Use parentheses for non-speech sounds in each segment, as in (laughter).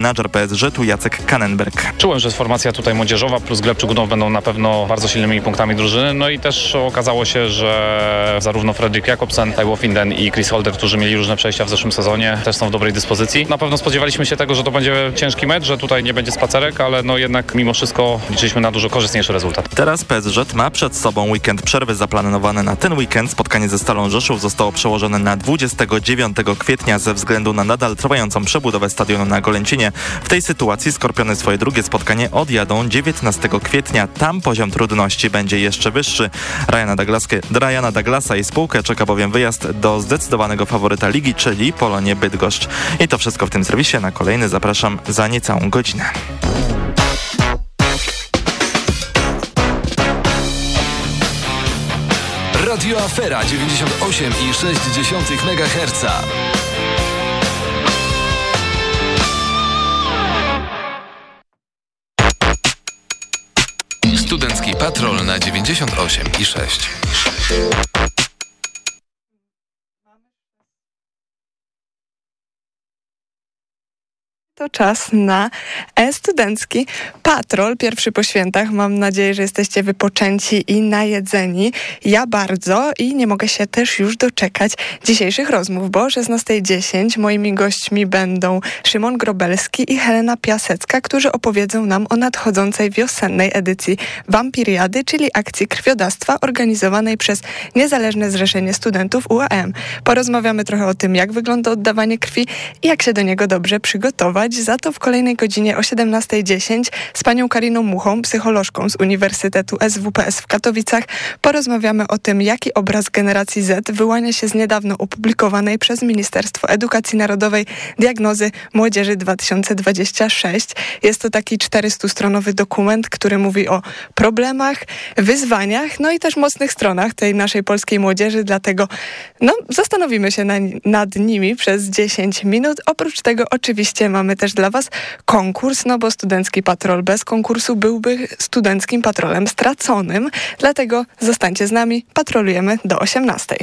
menadżer PSG tu Jacek Kannenberg. Czułem, że formacja tutaj młodzieżowa plus Gleb Czugunów będą na pewno bardzo silnymi punktami drużyny. No i też okazało się, że zarówno Fredrik Jakobsen, Taiwo Finden i Chris Holder, którzy mieli różne przejścia w zeszłym sezonie, też są w dobrej dyspozycji. Na pewno spodziewaliśmy się tego, że to będzie ciężki mecz, że tutaj nie będzie spacerek, ale no jednak mimo wszystko liczyliśmy na dużo korzystniejszy rezultat. Teraz PSG ma przed sobą weekend przerwy zaplanowane na ten weekend. Spotkanie ze Stalą Rzeszów zostało przełożone na 29 kwietnia ze względu na nadal trwającą przebudowę stadionu na Golęcinie. W tej sytuacji Skorpiony swoje drugie spotkanie odjadą 19 kwietnia. Tam poziom trudności będzie jeszcze wyższy. Ryana, Douglaskę, Ryana Douglasa i spółkę czeka bowiem wyjazd do zdecydowanego faworyta ligi, czyli Polonie Bydgoszcz. I to wszystko w tym serwisie. Na kolejny zapraszam za niecałą godzinę. Radio Afera 98,6 MHz. Studencki Patrol na 98 i 6. To czas na e-studencki patrol. Pierwszy po świętach. Mam nadzieję, że jesteście wypoczęci i najedzeni. Ja bardzo i nie mogę się też już doczekać dzisiejszych rozmów, bo o 16.10 moimi gośćmi będą Szymon Grobelski i Helena Piasecka, którzy opowiedzą nam o nadchodzącej wiosennej edycji Wampiriady, czyli akcji krwiodawstwa organizowanej przez Niezależne Zrzeszenie Studentów UAM. Porozmawiamy trochę o tym, jak wygląda oddawanie krwi i jak się do niego dobrze przygotować. Za to w kolejnej godzinie o 17.10 z panią Kariną Muchą, psycholożką z Uniwersytetu SWPS w Katowicach, porozmawiamy o tym, jaki obraz generacji Z wyłania się z niedawno opublikowanej przez Ministerstwo Edukacji Narodowej diagnozy Młodzieży 2026. Jest to taki 400-stronowy dokument, który mówi o problemach, wyzwaniach, no i też mocnych stronach tej naszej polskiej młodzieży, dlatego no, zastanowimy się na, nad nimi przez 10 minut. Oprócz tego oczywiście mamy też dla Was konkurs, no bo Studencki Patrol bez konkursu byłby studenckim patrolem straconym. Dlatego zostańcie z nami, patrolujemy do 18.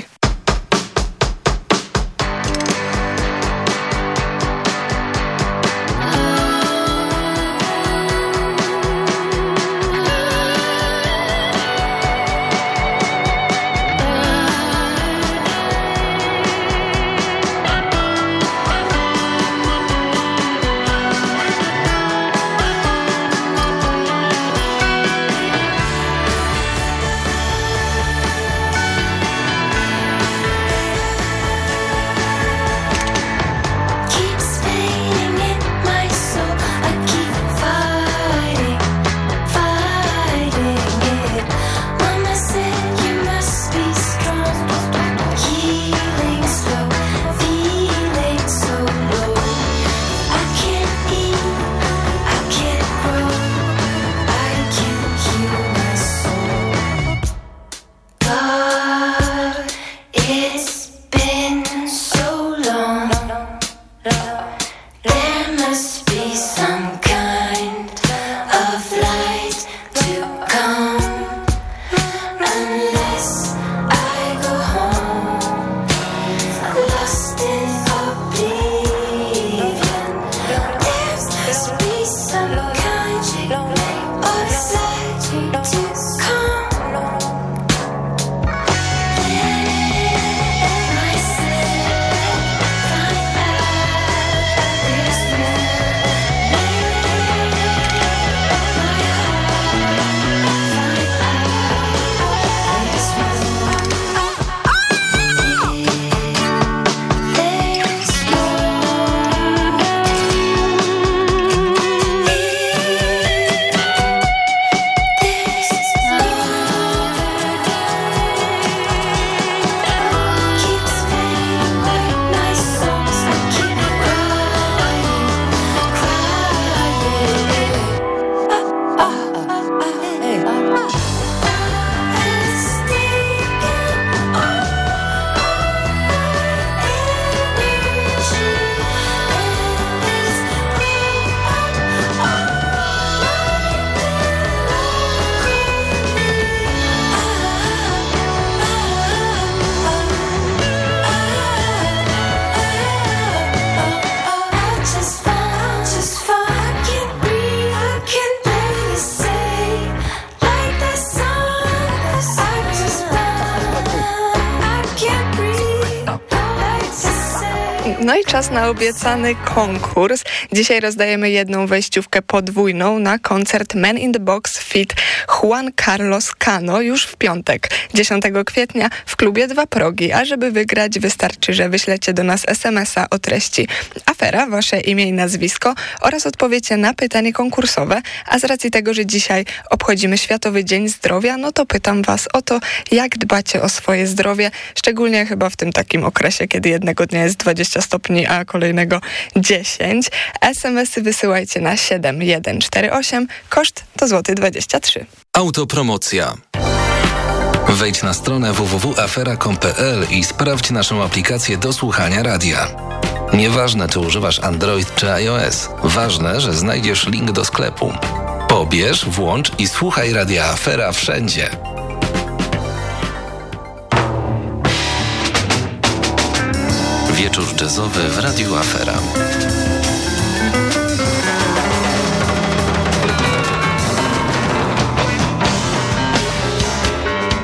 na obiecany konkurs. Dzisiaj rozdajemy jedną wejściówkę podwójną na koncert Men in the Box fit Juan Carlos Cano już w piątek, 10 kwietnia w klubie Dwa Progi. A żeby wygrać wystarczy, że wyślecie do nas SMS-a o treści afera, wasze imię i nazwisko oraz odpowiecie na pytanie konkursowe. A z racji tego, że dzisiaj obchodzimy Światowy Dzień Zdrowia, no to pytam was o to, jak dbacie o swoje zdrowie, szczególnie chyba w tym takim okresie, kiedy jednego dnia jest 20 stopni, a kolejnego 10. SMS-y wysyłajcie na 7148. Koszt to złoty 23. Autopromocja. Wejdź na stronę www.afera.com.pl i sprawdź naszą aplikację do słuchania radia. Nieważne, czy używasz Android czy iOS, ważne, że znajdziesz link do sklepu. Pobierz, włącz i słuchaj radia Afera wszędzie. Wieczór jazzowy w Radiu Afera.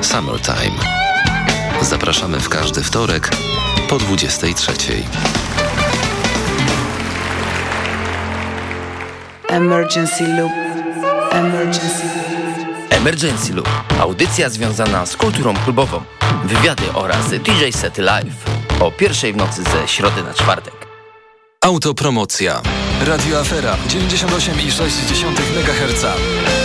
Summertime. Zapraszamy w każdy wtorek po 23. Emergency Loop. Emergency Emergency Loop. Audycja związana z kulturą klubową. Wywiady oraz DJ Sety Live. O pierwszej w nocy ze środy na czwartek. Autopromocja. Radio Afera 98,6 MHz.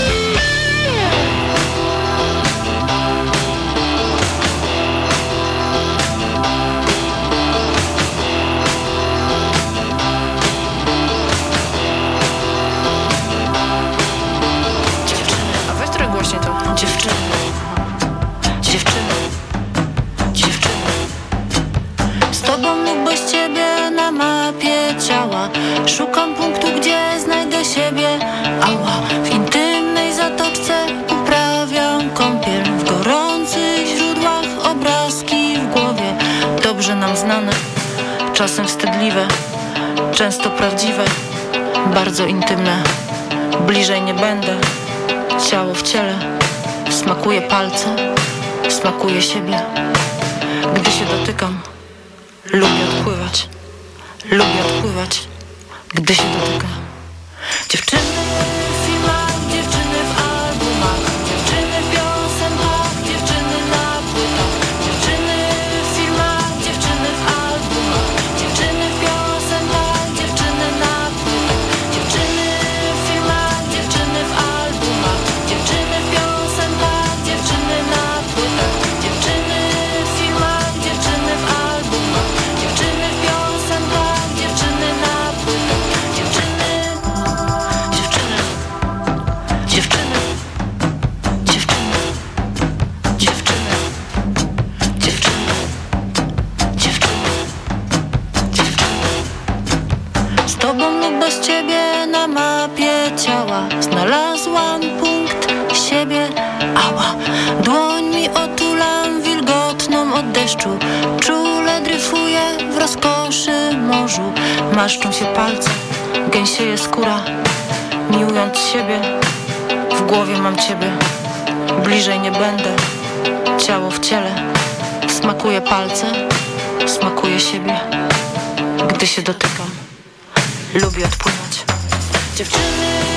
Ciała Szukam punktu, gdzie znajdę siebie Ała, w intymnej zatoczce uprawiam kąpiel W gorących źródłach obrazki w głowie Dobrze nam znane. Czasem wstydliwe. Często prawdziwe. Bardzo intymne. Bliżej nie będę. Ciało w ciele. Smakuje palce. Smakuje siebie. Gdy się dotykam. Lubię odpływać. Lubię odpływać. Gdy się dotykam. Dziewczyny morzu Maszczą się palce, gęsieje skóra, miłując siebie. W głowie mam ciebie, bliżej nie będę. Ciało w ciele, smakuje palce, smakuje siebie. Gdy się dotykam, lubię odpływać. Dziewczyny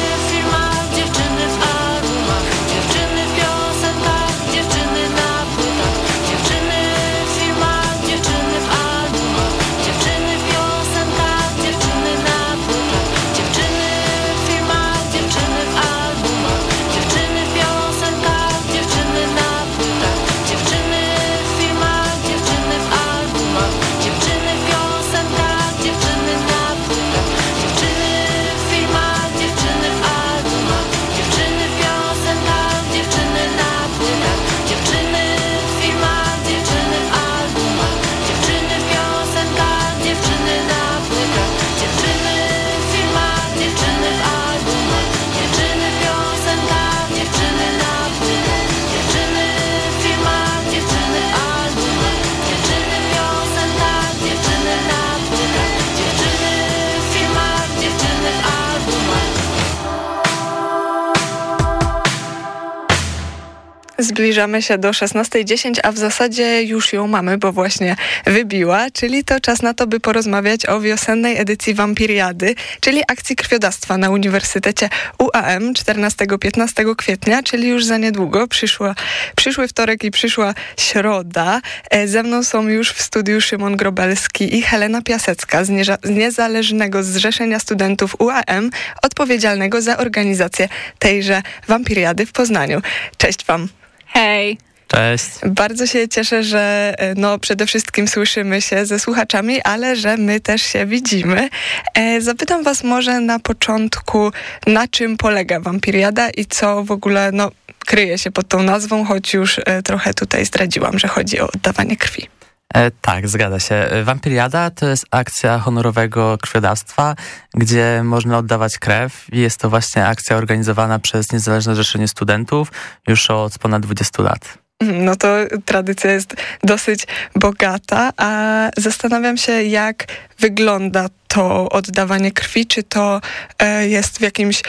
Zbliżamy się do 16.10, a w zasadzie już ją mamy, bo właśnie wybiła, czyli to czas na to, by porozmawiać o wiosennej edycji Wampiriady, czyli akcji krwiodawstwa na Uniwersytecie UAM 14-15 kwietnia, czyli już za niedługo. Przyszła, przyszły wtorek i przyszła środa. E, Ze mną są już w studiu Szymon Grobelski i Helena Piasecka z, z Niezależnego Zrzeszenia Studentów UAM, odpowiedzialnego za organizację tejże Wampiriady w Poznaniu. Cześć Wam. Hej. Cześć. Bardzo się cieszę, że e, no, przede wszystkim słyszymy się ze słuchaczami, ale że my też się widzimy. E, zapytam Was może na początku, na czym polega Wampiriada i co w ogóle no, kryje się pod tą nazwą, choć już e, trochę tutaj zdradziłam, że chodzi o oddawanie krwi. E, tak, zgadza się. Wampiriada to jest akcja honorowego krwiodawstwa, gdzie można oddawać krew. i Jest to właśnie akcja organizowana przez Niezależne Zrzeszenie Studentów już od ponad 20 lat. No to tradycja jest dosyć bogata, a zastanawiam się, jak wygląda to oddawanie krwi. Czy to e, jest w jakimś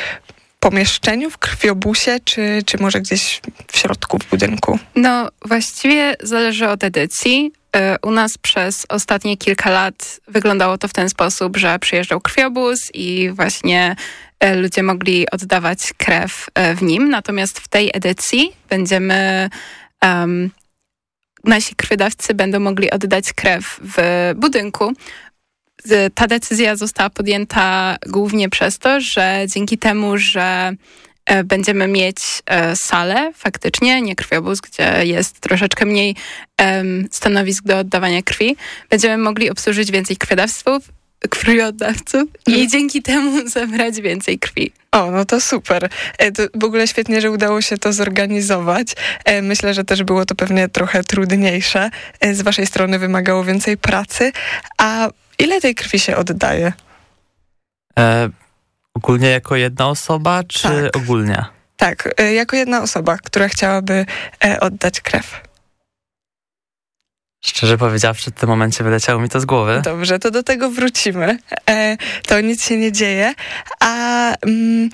pomieszczeniu, w krwiobusie, czy, czy może gdzieś w środku w budynku? No właściwie zależy od edycji. Y, U nas przez ostatnie kilka lat wyglądało to w ten sposób, że przyjeżdżał krwiobóz i właśnie y, ludzie mogli oddawać krew y, w nim. Natomiast w tej edycji będziemy... em, nasi krwiodawcy będą mogli oddać krew w budynku. Ta decyzja została podjęta głównie przez to, że dzięki temu, że e, będziemy mieć e, salę faktycznie, nie krwiobóz, gdzie jest troszeczkę mniej stanowisk do oddawania krwi, będziemy mogli obsłużyć więcej krwiodawców, krwiodawców i dzięki temu (laughs) zabrać więcej krwi. O, no to super. E, To w ogóle świetnie, że udało się to zorganizować. E, Myślę, że też było to pewnie trochę trudniejsze. E, Z waszej strony wymagało więcej pracy. A ile tej krwi się oddaje? Ogólnie jako jedna osoba, czy Tak. ogólnie? Tak, e, jako jedna osoba, która chciałaby e, oddać krew. Szczerze powiedziawszy, w tym momencie wyleciało mi to z głowy. Dobrze, to do tego wrócimy. E, to nic się nie dzieje. A mm,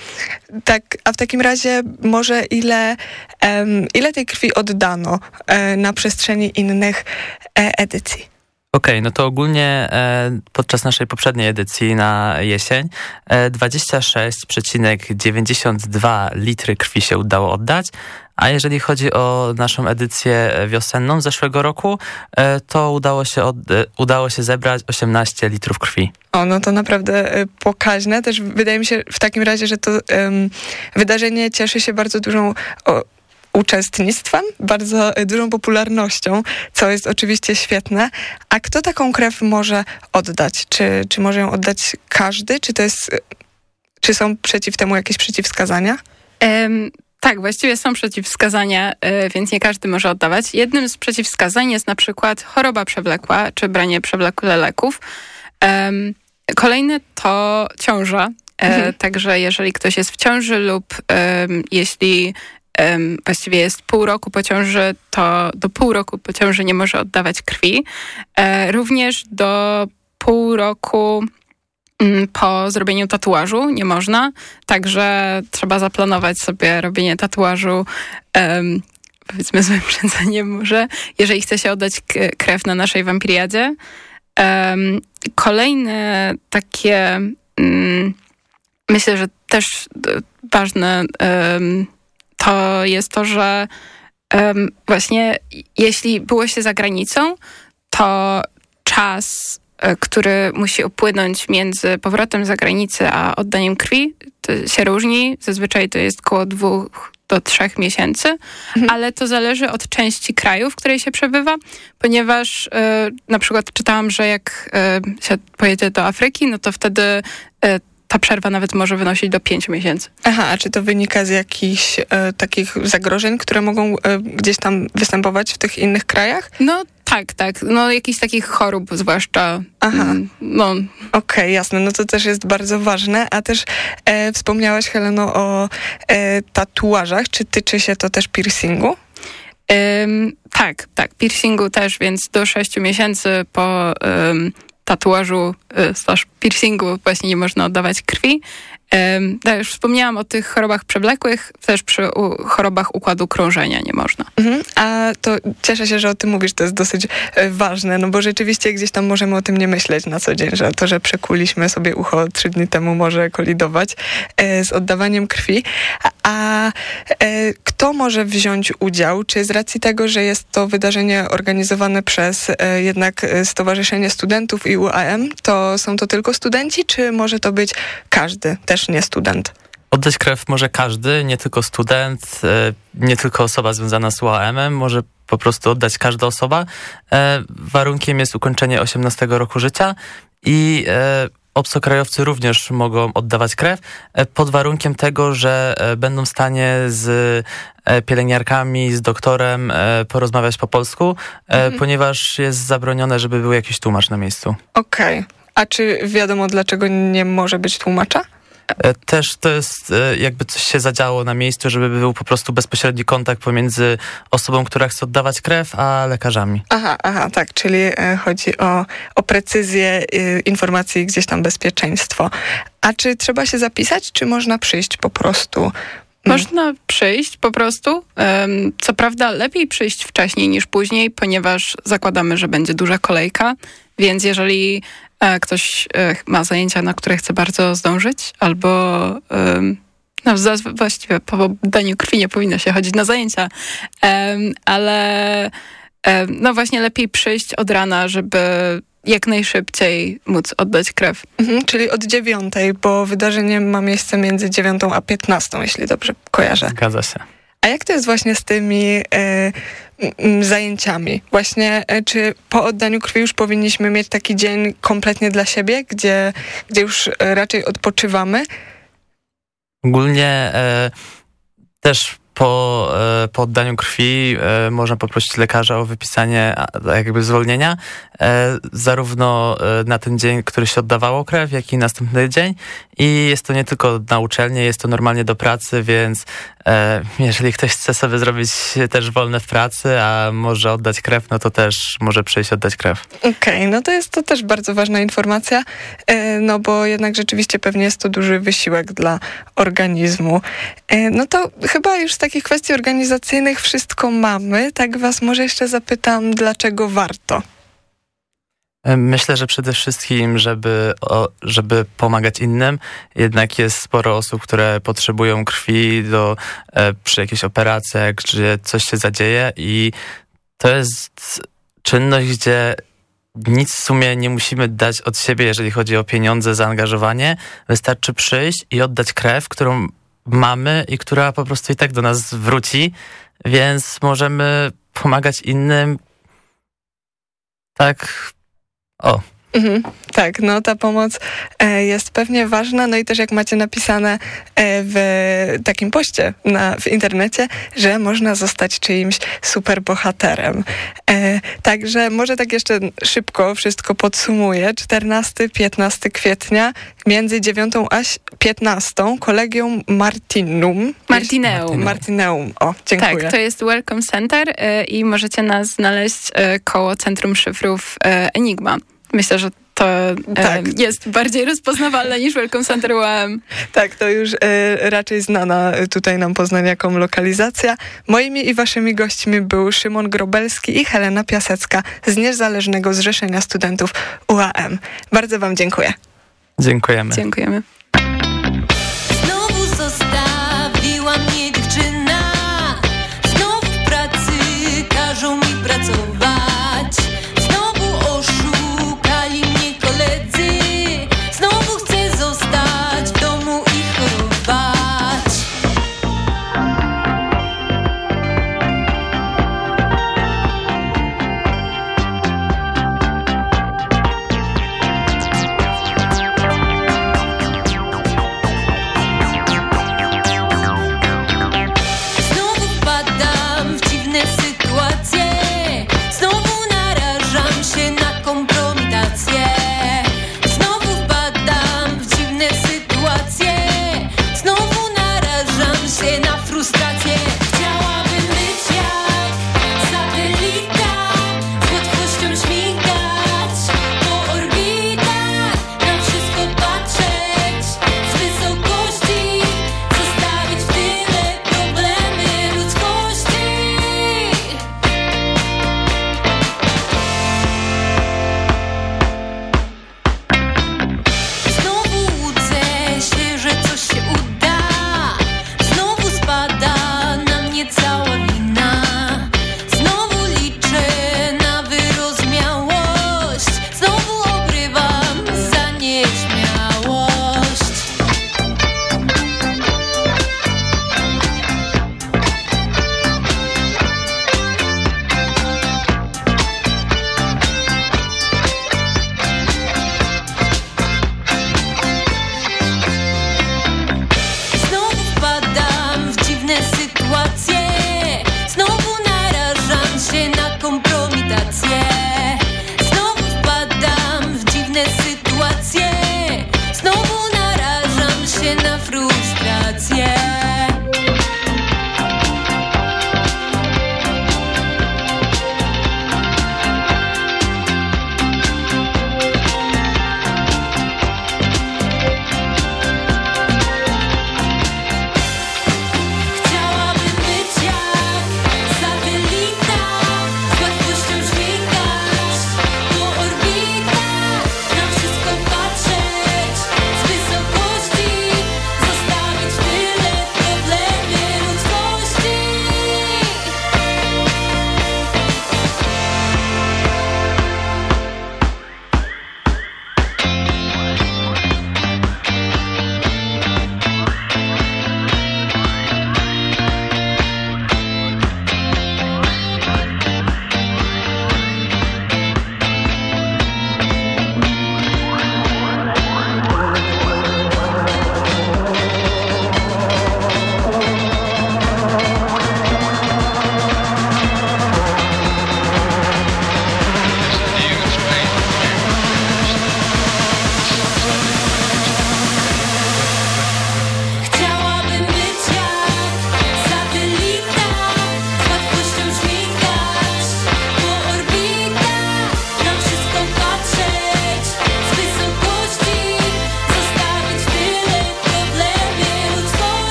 tak, a w takim razie może ile, em, ile tej krwi oddano e, na przestrzeni innych e, edycji? Okej, no to ogólnie e, podczas naszej poprzedniej edycji na jesień e, 26,92 litry krwi się udało oddać, a jeżeli chodzi o naszą edycję wiosenną zeszłego roku, e, to udało się, od, e, udało się zebrać 18 litrów krwi. O, no to naprawdę e, pokaźne. Też wydaje mi się w takim razie, że to em, wydarzenie cieszy się bardzo dużą o, uczestnictwem, bardzo e, dużą popularnością, co jest oczywiście świetne. A kto taką krew może oddać? Czy, czy może ją oddać każdy? Czy to jest, e, czy są przeciw temu jakieś przeciwwskazania? Em, tak, właściwie są przeciwwskazania, y, więc nie każdy może oddawać. Jednym z przeciwwskazań jest na przykład choroba przewlekła, czy branie przewlekłe leków. Kolejne to ciąża. E, Mhm. Także jeżeli ktoś jest w ciąży lub jeśli właściwie jest pół roku po ciąży, to do pół roku po ciąży nie może oddawać krwi. E, również do pół roku mm, po zrobieniu tatuażu nie można, także trzeba zaplanować sobie robienie tatuażu powiedzmy z wyprzedzeniem (laughs) może, jeżeli chce się oddać krew na naszej wampiriadzie. Kolejne takie mm, myślę, że też ważne to jest to, że em, właśnie jeśli było się za granicą, to czas, e, który musi upłynąć między powrotem za granicę a oddaniem krwi, to się różni. Zazwyczaj to jest około dwóch do trzech miesięcy, ale to zależy od części kraju, w której się przebywa, ponieważ e, na przykład czytałam, że jak e, się pojedzie do Afryki, no to wtedy e, ta przerwa nawet może wynosić do pięciu miesięcy. Aha, a czy to wynika z jakichś e, takich zagrożeń, które mogą e, gdzieś tam występować w tych innych krajach? No tak, tak. No jakichś takich chorób zwłaszcza. Aha. mm, No, Okej, jasne, no to też jest bardzo ważne, a też e, wspomniałaś, Heleno, o e, tatuażach. Czy tyczy się to też piercingu? Ym, tak, tak. Piercingu też, więc do sześciu miesięcy po ym, tatuażu y, slash piercingu właśnie nie można oddawać krwi. Em, tak, już wspomniałam o tych chorobach przewlekłych, też przy chorobach układu krążenia nie można. Mhm. A to cieszę się, że o tym mówisz, to jest dosyć e, ważne, no bo rzeczywiście gdzieś tam możemy o tym nie myśleć na co dzień, że to, że przekuliśmy sobie ucho trzy dni temu może kolidować e, z oddawaniem krwi. A, e, kto może wziąć udział? Czy z racji tego, że jest to wydarzenie organizowane przez jednak Stowarzyszenie Studentów i UAM, to są to tylko studenci, czy może to być każdy, też nie student? Oddać krew może każdy, nie tylko student, e, nie tylko osoba związana z UAM-em, może po prostu oddać każda osoba. E, Warunkiem jest ukończenie 18 roku życia i e, obcokrajowcy również mogą oddawać krew pod warunkiem tego, że będą w stanie z pielęgniarkami, z doktorem porozmawiać po polsku, Mhm. ponieważ jest zabronione, żeby był jakiś tłumacz na miejscu. Okej. A czy wiadomo, dlaczego nie może być tłumacza? E, Też to jest e, jakby coś się zadziało na miejscu, żeby był po prostu bezpośredni kontakt pomiędzy osobą, która chce oddawać krew, a lekarzami. Aha, aha, tak, czyli e, chodzi o, o precyzję informacji, gdzieś tam bezpieczeństwo. A czy trzeba się zapisać, czy można przyjść po prostu? Mm. Można przyjść po prostu. Co prawda lepiej przyjść wcześniej niż później, ponieważ zakładamy, że będzie duża kolejka, więc jeżeli ktoś e, ma zajęcia, na które chce bardzo zdążyć, albo no, właściwie po oddaniu krwi nie powinno się chodzić na zajęcia, ale no właśnie lepiej przyjść od rana, żeby jak najszybciej móc oddać krew. Mhm, czyli od dziewiątej, bo wydarzenie ma miejsce między dziewiątą a piętnastą, jeśli dobrze kojarzę. Zgadza się. A jak to jest właśnie z tymi e, zajęciami? Właśnie, e, czy po oddaniu krwi już powinniśmy mieć taki dzień kompletnie dla siebie, gdzie, gdzie już e, raczej odpoczywamy? Ogólnie e, też po, e, po oddaniu krwi e, można poprosić lekarza o wypisanie jakby zwolnienia, e, zarówno na ten dzień, który się oddawało krew, jak i następny dzień. I jest to nie tylko na uczelni, jest to normalnie do pracy, więc jeżeli ktoś chce sobie zrobić też wolne w pracy, a może oddać krew, no to też może przyjść oddać krew. Okej, no to jest to też bardzo ważna informacja, no bo jednak rzeczywiście pewnie jest to duży wysiłek dla organizmu. No to chyba już z takich kwestii organizacyjnych wszystko mamy, tak was może jeszcze zapytam, dlaczego warto? E, Myślę, że przede wszystkim, żeby, żeby pomagać innym, jednak jest sporo osób, które potrzebują krwi do, e, przy jakichś operacjach, gdzie coś się zadzieje i to jest czynność, gdzie nic w sumie nie musimy dać od siebie, jeżeli chodzi o pieniądze, zaangażowanie. Wystarczy przyjść i oddać krew, którą mamy i która po prostu i tak do nas wróci, więc możemy pomagać innym tak o, Mhm, tak, no ta pomoc e, jest pewnie ważna, no i też jak macie napisane e, w takim poście na, w internecie, że można zostać czyimś superbohaterem. E, także może tak jeszcze szybko wszystko podsumuję. 14-15 kwietnia między 9 a 15 Kolegium Martinum. Martineum. Martineum, o, dziękuję. Tak, to jest Welcome Center y, i możecie nas znaleźć y, koło Centrum Szyfrów y, Enigma. Myślę, że to Tak. jest bardziej rozpoznawalne niż Welcome Center UAM. Tak, to już e, raczej znana e, tutaj nam poznaniakom lokalizacja. Moimi i waszymi gośćmi był Szymon Grobelski i Helena Piasecka z Niezależnego Zrzeszenia Studentów UAM. Bardzo wam dziękuję. dziękujemy. Dziękujemy.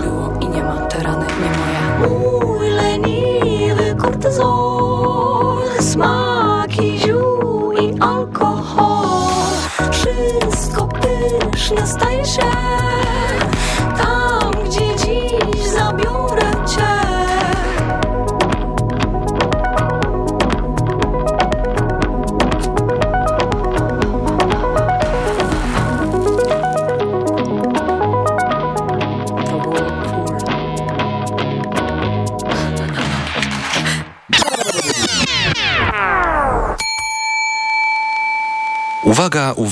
Było i nie ma, te rany nie moja Mój leniwy kortyzol Smaki ziół i alkohol. Wszystko pyszne staje się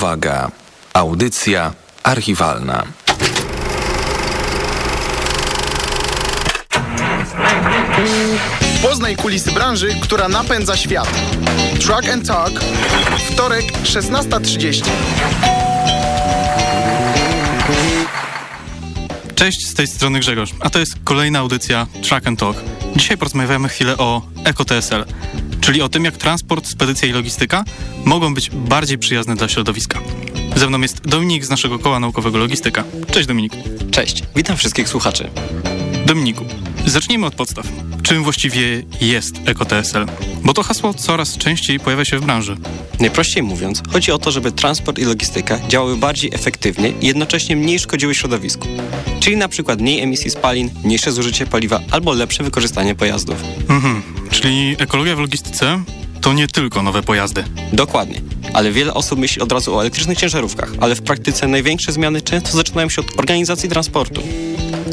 Uwaga. Audycja archiwalna. Poznaj kulisy branży, która napędza świat. Truck and Talk. Wtorek, 16.30. Cześć, z tej strony Grzegorz, a to jest kolejna audycja Track and Talk. Dzisiaj porozmawiamy chwilę o EcoTSL, czyli o tym, jak transport, spedycja i logistyka mogą być bardziej przyjazne dla środowiska. Ze mną jest Dominik z naszego koła naukowego Logistyka. Cześć Dominik. Cześć, witam wszystkich słuchaczy. Dominiku, zacznijmy od podstaw. Czym właściwie jest EcoTSL? Bo to hasło coraz częściej pojawia się w branży. Najprościej mówiąc, chodzi o to, żeby transport i logistyka działały bardziej efektywnie i jednocześnie mniej szkodziły środowisku. Czyli na przykład mniej emisji spalin, mniejsze zużycie paliwa albo lepsze wykorzystanie pojazdów. Mhm, czyli ekologia w logistyce to nie tylko nowe pojazdy. Dokładnie. Ale wiele osób myśli od razu o elektrycznych ciężarówkach, ale w praktyce największe zmiany często zaczynają się od organizacji transportu.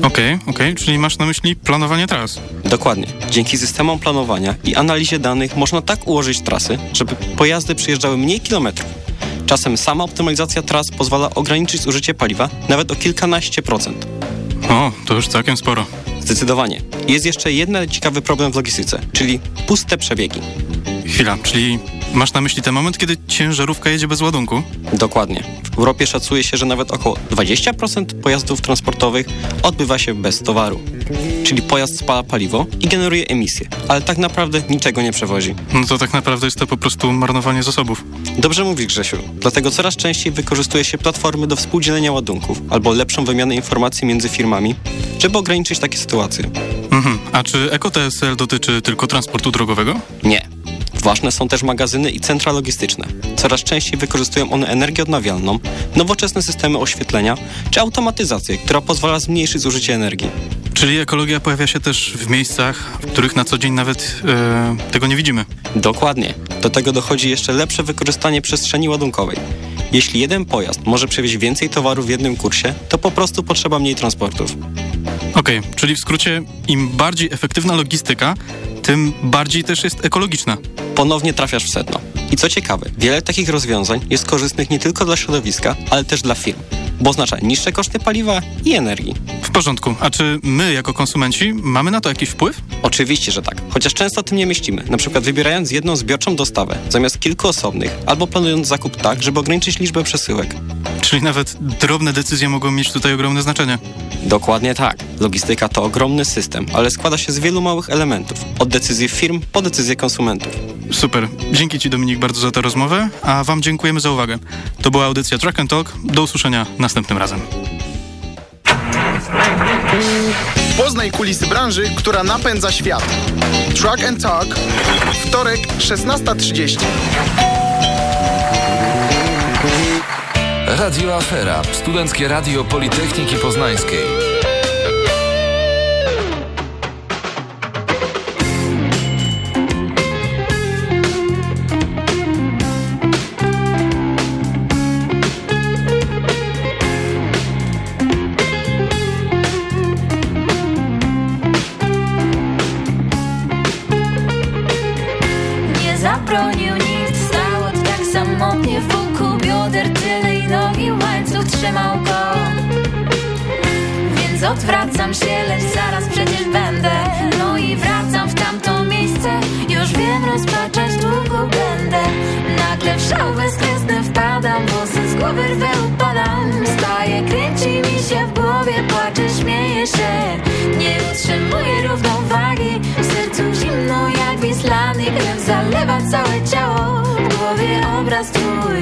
Okej, okej, czyli masz na myśli planowanie tras. Dokładnie. Dzięki systemom planowania i analizie danych można tak ułożyć trasy, żeby pojazdy przyjeżdżały mniej kilometrów. Czasem sama optymalizacja tras pozwala ograniczyć zużycie paliwa nawet o kilkanaście procent. O, to już całkiem sporo. Zdecydowanie. Jest jeszcze jeden ciekawy problem w logistyce, czyli puste przebiegi. Chwila, czyli masz na myśli ten moment, kiedy ciężarówka jedzie bez ładunku? Dokładnie. W Europie szacuje się, że nawet około 20% pojazdów transportowych odbywa się bez towaru. Czyli pojazd spala paliwo i generuje emisje, ale tak naprawdę niczego nie przewozi. No to tak naprawdę jest to po prostu marnowanie zasobów. Dobrze mówisz, Grzesiu. Dlatego coraz częściej wykorzystuje się platformy do współdzielenia ładunków albo lepszą wymianę informacji między firmami, żeby ograniczyć takie sytuacje. Mhm. A czy EcoTSL dotyczy tylko transportu drogowego? Nie. Ważne są też magazyny i centra logistyczne. Coraz częściej wykorzystują one energię odnawialną, nowoczesne systemy oświetlenia czy automatyzację, która pozwala zmniejszyć zużycie energii. Czyli ekologia pojawia się też w miejscach, w których na co dzień nawet e, tego nie widzimy. Dokładnie. Do tego dochodzi jeszcze lepsze wykorzystanie przestrzeni ładunkowej. Jeśli jeden pojazd może przewieźć więcej towaru w jednym kursie, to po prostu potrzeba mniej transportów. Okej, czyli w skrócie, im bardziej efektywna logistyka, tym bardziej też jest ekologiczna. Ponownie trafiasz w sedno. I co ciekawe, wiele takich rozwiązań jest korzystnych nie tylko dla środowiska, ale też dla firm, bo oznacza niższe koszty paliwa i energii. W porządku. A czy my, jako konsumenci, mamy na to jakiś wpływ? Oczywiście, że tak. Chociaż często o tym nie myślimy. Na przykład wybierając jedną zbiorczą dostawę zamiast kilku osobnych, albo planując zakup tak, żeby ograniczyć liczbę przesyłek. Czyli nawet drobne decyzje mogą mieć tutaj ogromne znaczenie. Dokładnie tak. Logistyka to ogromny system, ale składa się z wielu małych elementów. Od decyzji firm po decyzje konsumentów. Super. Dzięki Ci, Dominik, bardzo za tę rozmowę, a Wam dziękujemy za uwagę. To była audycja Track and Talk. Do usłyszenia następnym razem. Poznaj kulisy branży, która napędza świat. Truck and Talk. Wtorek, 16.30. Radio Afera, Studenckie Radio Politechniki Poznańskiej. Się, lecz zaraz przecież będę. No i wracam w tamto miejsce, już wiem rozpaczać długo będę. Nagle w szał bezkresny wpadam, włosy z głowy rwę upadam. Staję, kręci mi się w głowie, płaczę, śmieję się. Nie utrzymuję równowagi, w sercu zimno jak wislany Krew zalewa całe ciało, w głowie obraz twój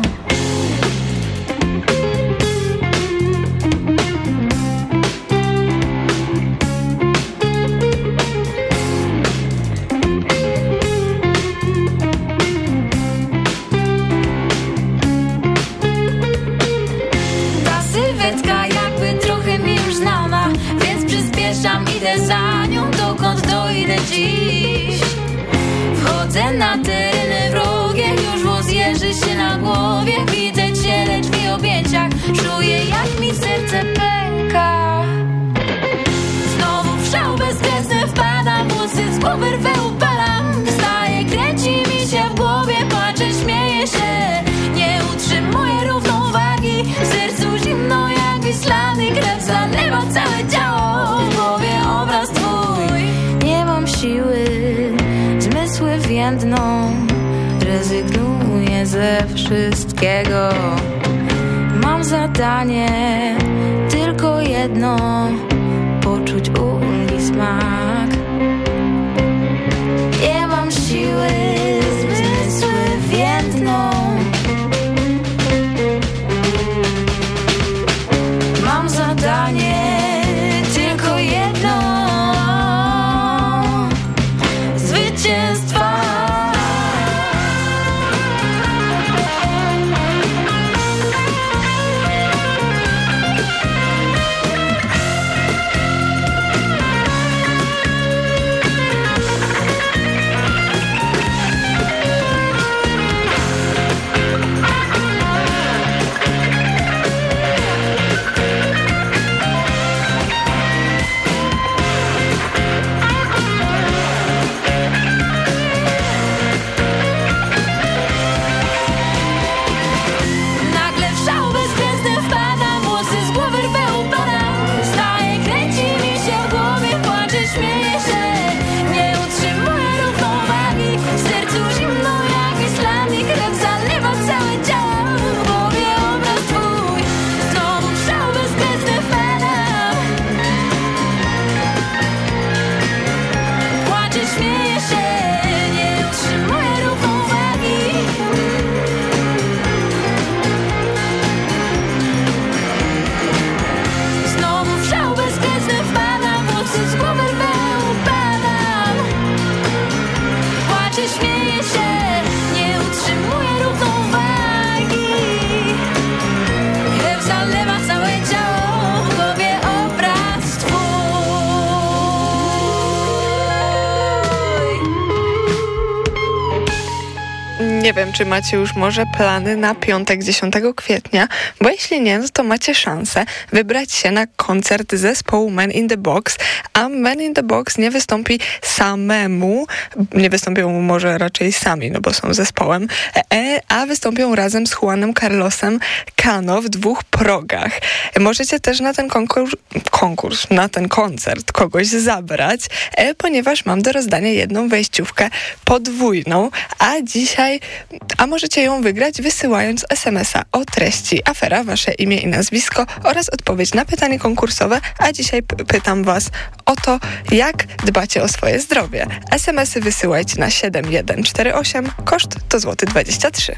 Włosy z głowy rwę upalam Wstaję, kręci mi się w głowie Płaczę, śmieję się. Nie utrzymuję równowagi. W sercu zimno jak wislany Krew. Zalewa całe ciało. W głowie obraz twój. Nie mam siły. Zmysły więdną. Rezygnuję ze wszystkiego. Mam zadanie Tylko jedno. Poczuć ulgi smak Nie wiem, czy macie już może plany na piątek 10 kwietnia, bo jeśli nie, no to macie szansę wybrać się na koncert zespołu Men in the Box, a Men in the Box nie wystąpi samemu, nie wystąpią może raczej sami, no bo są zespołem, e, a wystąpią razem z Juanem Carlosem Cano w dwóch progach. Możecie też na ten konkurs, konkurs na ten koncert kogoś zabrać, e, ponieważ mam do rozdania jedną wejściówkę podwójną, a dzisiaj, a możecie ją wygrać wysyłając SMS-a o treści afera, wasze imię i nazwisko oraz odpowiedź na pytanie konkursowe, a dzisiaj pytam was o to, jak dbacie o swoje zdrowie. SMS-y wysyłajcie na 7148, koszt to złoty 23.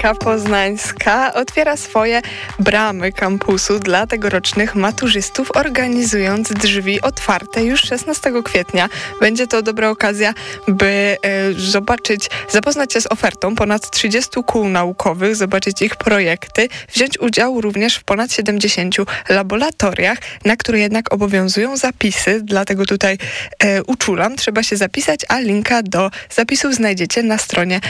Technika Otwiera swoje bramy kampusu dla tegorocznych maturzystów, organizując drzwi otwarte już 16 kwietnia. Będzie to dobra okazja, by e, zobaczyć, zapoznać się z ofertą ponad 30 kół naukowych, zobaczyć ich projekty, wziąć udział również w ponad 70 laboratoriach, na które jednak obowiązują zapisy, dlatego tutaj e, uczulam, trzeba się zapisać, a linka do zapisów znajdziecie na stronie,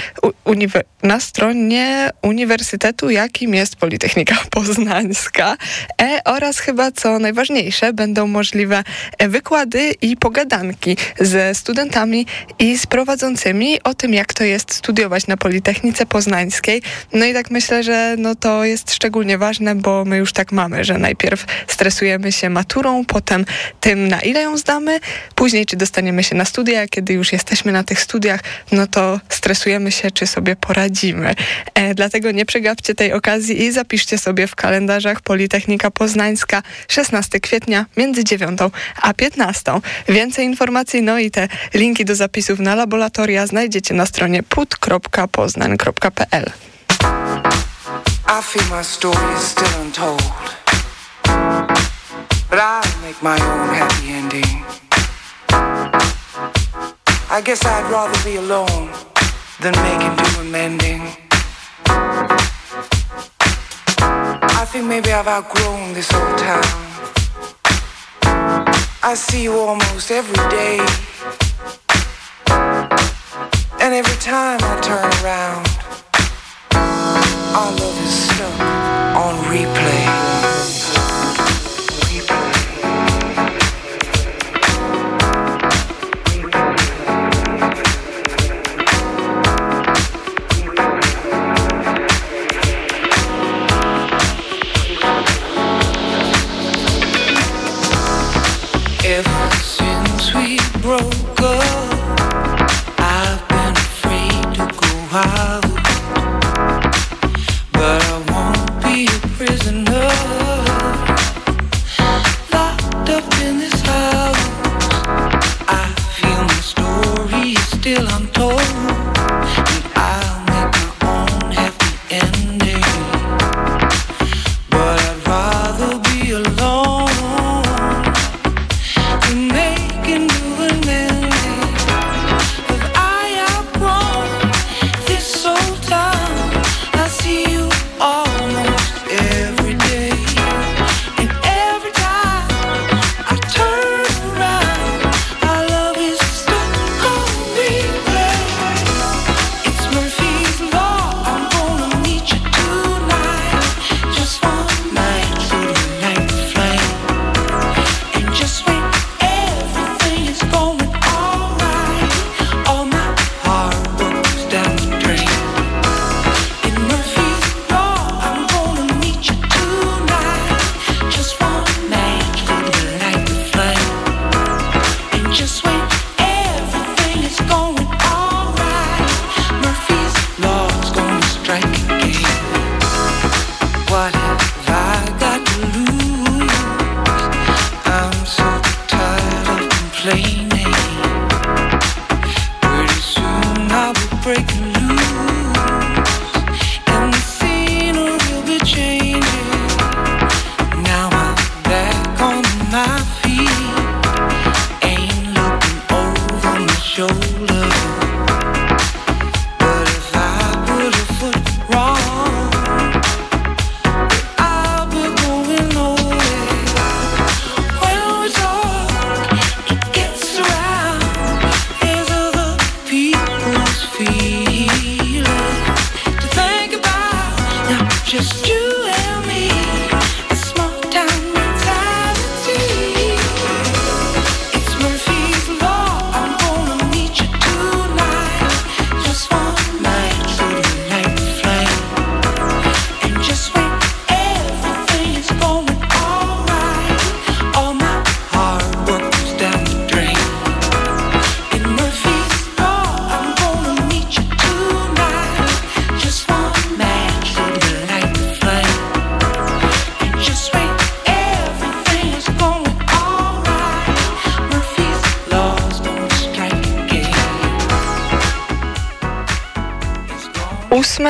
uniwe, na stronie Uniwersytetu, jakim jest Politechnika Poznańska e, oraz chyba co najważniejsze, będą możliwe wykłady i pogadanki ze studentami i z prowadzącymi o tym, jak to jest studiować na Politechnice Poznańskiej. No i tak myślę, że no to jest szczególnie ważne, bo my już tak mamy, że najpierw stresujemy się maturą, potem tym, na ile ją zdamy, później czy dostaniemy się na studia, kiedy już jesteśmy na tych studiach, no to stresujemy się, czy sobie poradzimy. E, dlatego nie przegapcie tej okazji i zapiszcie sobie w kalendarzach Politechnika Poznańska 16 kwietnia między 9 a 15. Więcej informacji, no i te linki do zapisów na laboratoria znajdziecie na stronie put.poznań.pl. I feel my story is still untold. But I'll make my own happy ending. I guess I'd rather be alone than making do amending. Think maybe I've outgrown this old town. I see you almost every day. And every time I turn around, our love is stuck on replay.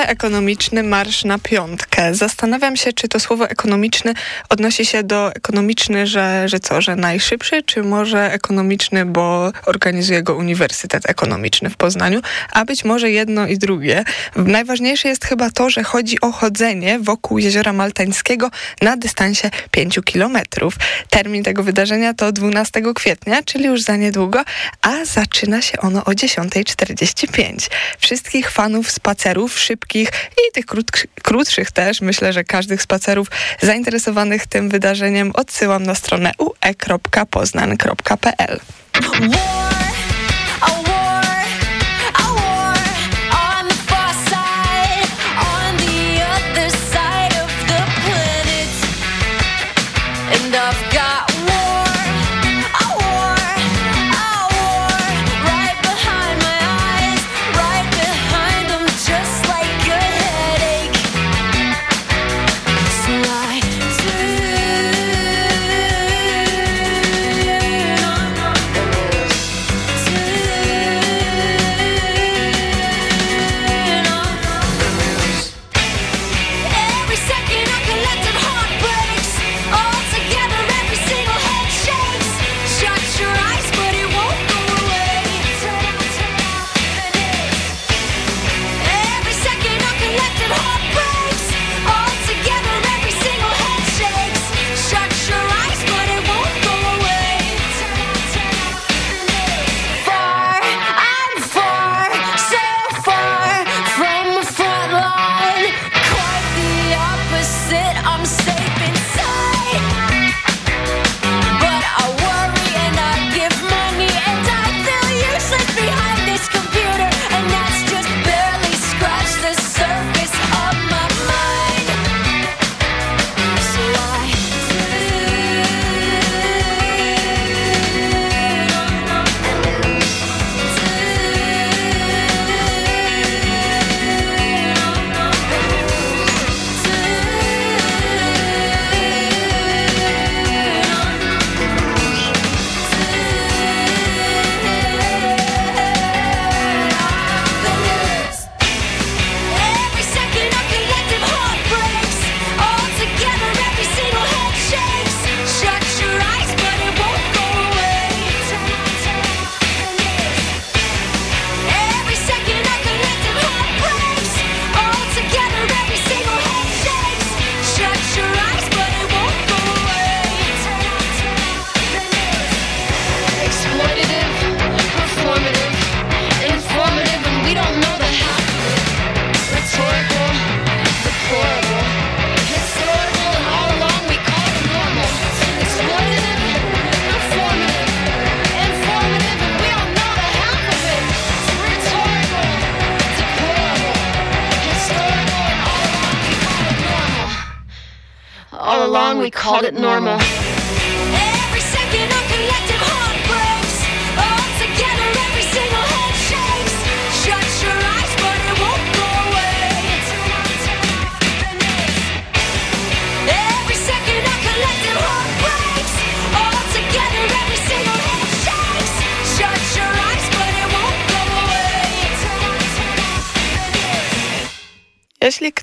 Ekonomiczny marsz na piątkę. Zastanawiam się, czy to słowo ekonomiczny odnosi się do ekonomiczny, że, że co, że najszybszy, czy może ekonomiczny, bo organizuje go Uniwersytet Ekonomiczny w Poznaniu, a być może jedno i drugie. Najważniejsze jest chyba to, że chodzi o chodzenie wokół Jeziora Maltańskiego na dystansie 5 kilometrów. Termin tego wydarzenia to 12 kwietnia, czyli już za niedługo, a zaczyna się ono o 10.45. Wszystkich fanów spacerów, szybkich krótkich i tych krótszych też. Myślę, że każdych spacerów zainteresowanych tym wydarzeniem odsyłam na stronę ue.poznan.pl.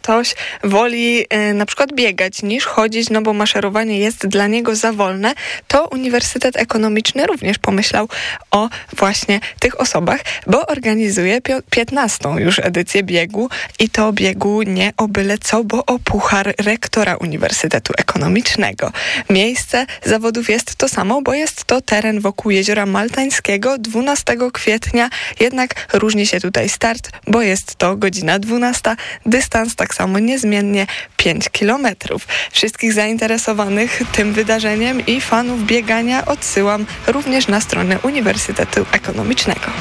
ktoś woli y, na przykład biegać niż chodzić, no bo maszerowanie jest dla niego za wolne, to Uniwersytet Ekonomiczny również pomyślał o właśnie tych osobach, bo organizuje pio- 15. już edycję biegu i to biegu nie o byle co, bo o puchar rektora Uniwersytetu Ekonomicznego. Miejsce zawodów jest to samo, bo jest to teren wokół Jeziora Maltańskiego 12 kwietnia, jednak różni się tutaj start, bo jest to godzina 12, dystans tak samo niezmiennie 5 kilometrów. Wszystkich zainteresowanych tym wydarzeniem i fanów biegania odsyłam również na stronę Uniwersytetu Ekonomicznego.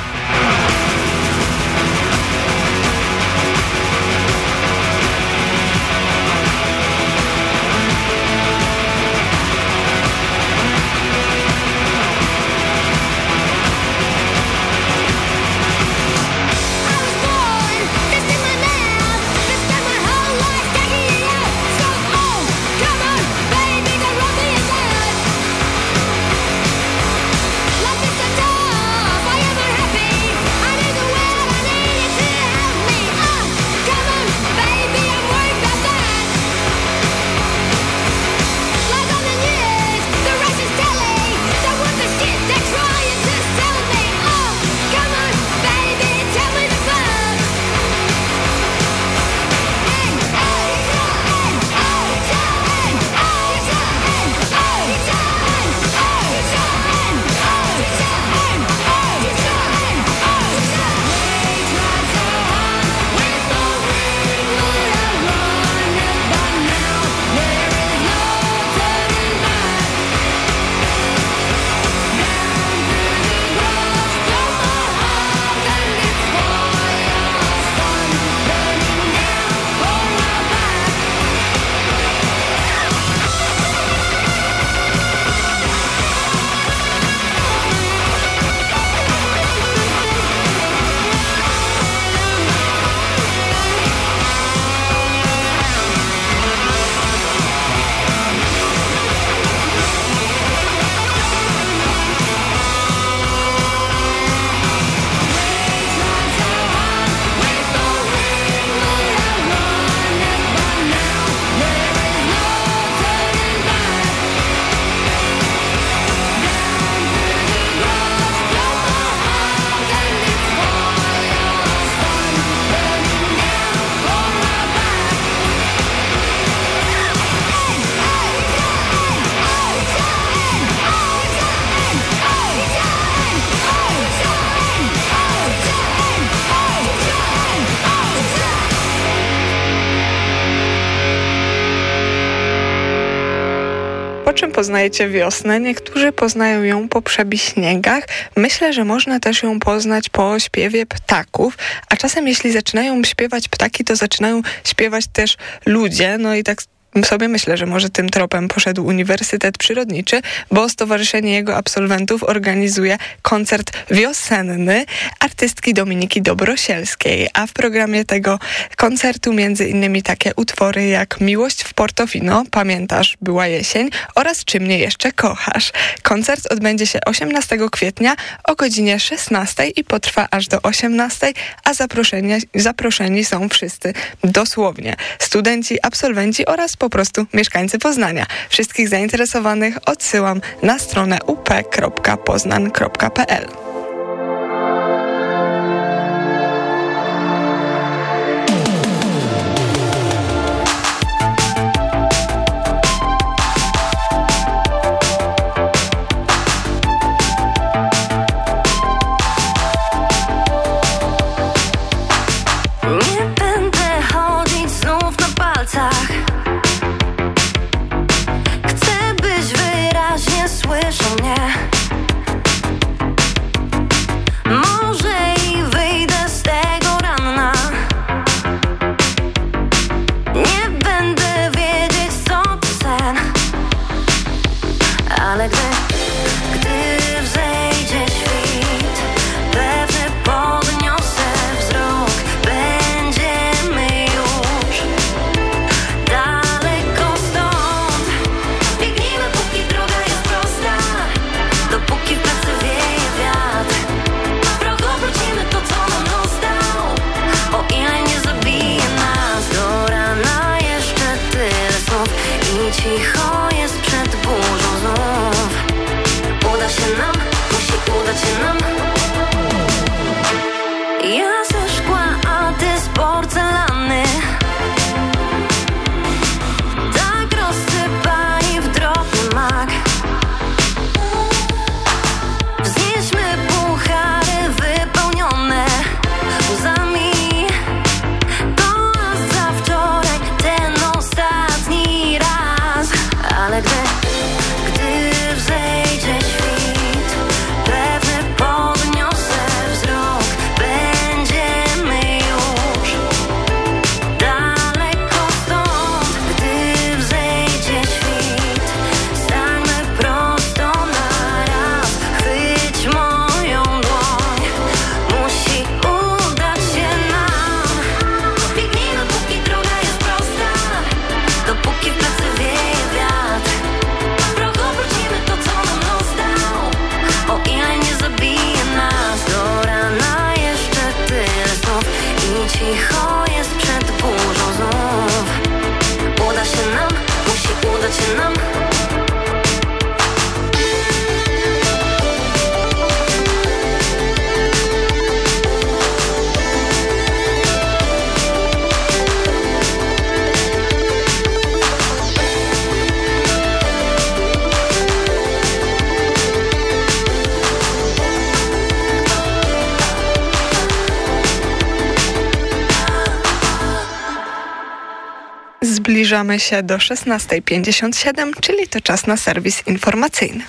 Poznajecie wiosnę? Niektórzy poznają ją po przebiśniegach. Myślę, że można też ją poznać po śpiewie ptaków, a czasem jeśli zaczynają śpiewać ptaki, to zaczynają śpiewać też ludzie. No i tak sobie myślę, że może tym tropem poszedł Uniwersytet Przyrodniczy, bo Stowarzyszenie jego absolwentów organizuje koncert wiosenny artystki Dominiki Dobrosielskiej, a w programie tego koncertu między innymi takie utwory jak Miłość w Portofino, Pamiętasz, była jesień oraz Czy mnie jeszcze kochasz. Koncert odbędzie się 18 kwietnia o godzinie 16 i potrwa aż do 18, a zaproszeni, zaproszeni są wszyscy dosłownie. Studenci, absolwenci oraz po prostu mieszkańcy Poznania. Wszystkich zainteresowanych odsyłam na stronę up.poznan.pl. Zbliżamy się do 16.57, czyli to czas na serwis informacyjny.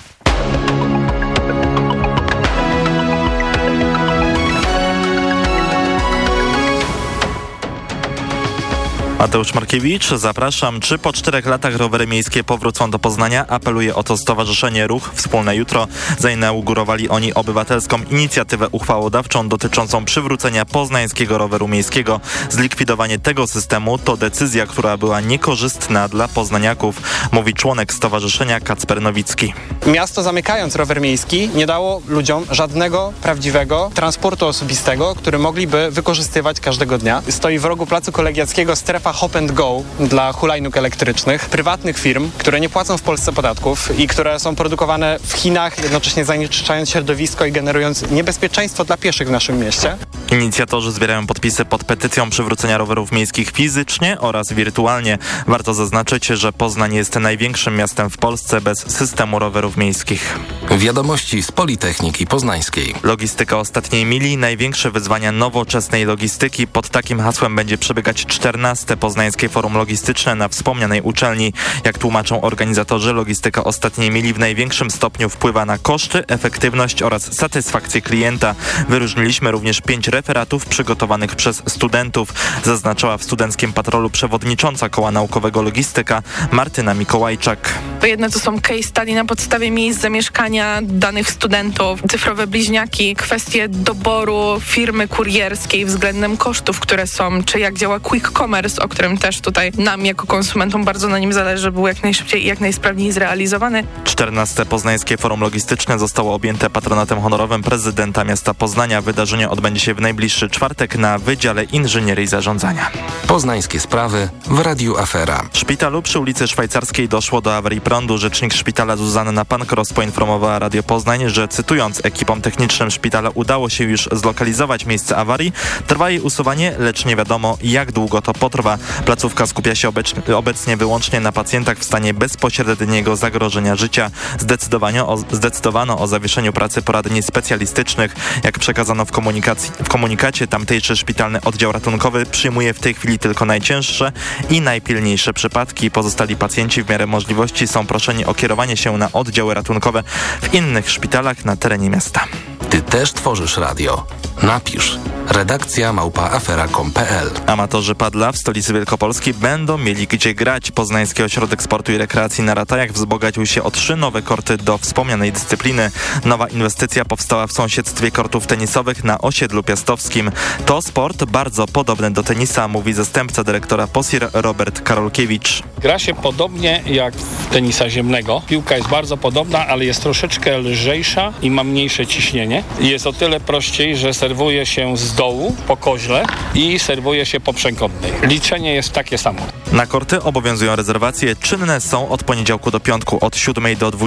Mateusz Markiewicz, zapraszam. Czy po czterech latach rowery miejskie powrócą do Poznania? Apeluje o to Stowarzyszenie Ruch Wspólne Jutro. Zainaugurowali oni obywatelską inicjatywę uchwałodawczą dotyczącą przywrócenia poznańskiego roweru miejskiego. Zlikwidowanie tego systemu to decyzja, która była niekorzystna dla poznaniaków, mówi członek stowarzyszenia Kacper Nowicki. Miasto zamykając rower miejski nie dało ludziom żadnego prawdziwego transportu osobistego, który mogliby wykorzystywać każdego dnia. Stoi w rogu Placu Kolegiackiego strefa Hop and Go dla hulajnóg elektrycznych, prywatnych firm, które nie płacą w Polsce podatków i które są produkowane w Chinach, jednocześnie zanieczyszczając środowisko i generując niebezpieczeństwo dla pieszych w naszym mieście. Inicjatorzy zbierają podpisy pod petycją przywrócenia rowerów miejskich fizycznie oraz wirtualnie. Warto zaznaczyć, że Poznań jest największym miastem w Polsce bez systemu rowerów miejskich. Wiadomości z Politechniki Poznańskiej. Logistyka ostatniej mili, największe wyzwania nowoczesnej logistyki. Pod takim hasłem będzie przebiegać 14. Poznańskie Forum Logistyczne na wspomnianej uczelni. Jak tłumaczą organizatorzy, logistyka ostatniej mili w największym stopniu wpływa na koszty, efektywność oraz satysfakcję klienta. Wyróżniliśmy również pięć referatów przygotowanych przez studentów, zaznaczała w Studenckim Patrolu przewodnicząca Koła Naukowego Logistyka Martyna Mikołajczak. Jedne to są case study na podstawie miejsc zamieszkania danych studentów, cyfrowe bliźniaki, kwestie doboru firmy kurierskiej względem kosztów, które są, czy jak działa quick commerce, o którym też tutaj nam jako konsumentom bardzo na nim zależy, był jak najszybciej i jak najsprawniej zrealizowany. 14. Poznańskie Forum Logistyczne zostało objęte patronatem honorowym prezydenta miasta Poznania. Wydarzenie odbędzie się w najbliższy czwartek na Wydziale Inżynierii i Zarządzania. Poznańskie sprawy w Radiu Afera. W szpitalu przy ulicy Szwajcarskiej doszło do awarii prądu. Rzecznik szpitala Zuzanna Pankros poinformowała Radio Poznań, że cytując ekipom technicznym szpitala udało się już zlokalizować miejsce awarii. Trwa jej usuwanie, lecz nie wiadomo jak długo to potrwa. Placówka skupia się obecnie, wyłącznie na pacjentach w stanie bezpośredniego zagrożenia życia. Zdecydowanie o, zdecydowano o zawieszeniu pracy poradni specjalistycznych. Jak przekazano w, komunikacji, w komunikacie, tamtejszy szpitalny oddział ratunkowy przyjmuje w tej chwili tylko najcięższe i najpilniejsze przypadki. Pozostali pacjenci w miarę możliwości są proszeni o kierowanie się na oddziały ratunkowe w innych szpitalach na terenie miasta. Ty też tworzysz radio. Napisz redakcja małpaafera.com.pl Amatorzy padla w stolicy Wielkopolski będą mieli gdzie grać. Poznański Ośrodek Sportu i Rekreacji na Ratajach wzbogacił się o trzy nowe korty do wspomnianej dyscypliny. Nowa inwestycja powstała w sąsiedztwie kortów tenisowych na osiedlu piastowskim. To sport bardzo podobny do tenisa, mówi zastępca dyrektora POSIR Robert Karolkiewicz. Gra się podobnie jak tenisa ziemnego. Piłka jest bardzo podobna, ale jest troszeczkę lżejsza i ma mniejsze ciśnienie. Jest o tyle prościej, że serwuje się z dołu po koźle i serwuje się po przekątnej. Liczenie jest takie samo. Na korty obowiązują rezerwacje. Czynne są od poniedziałku do piątku od 7 do 20.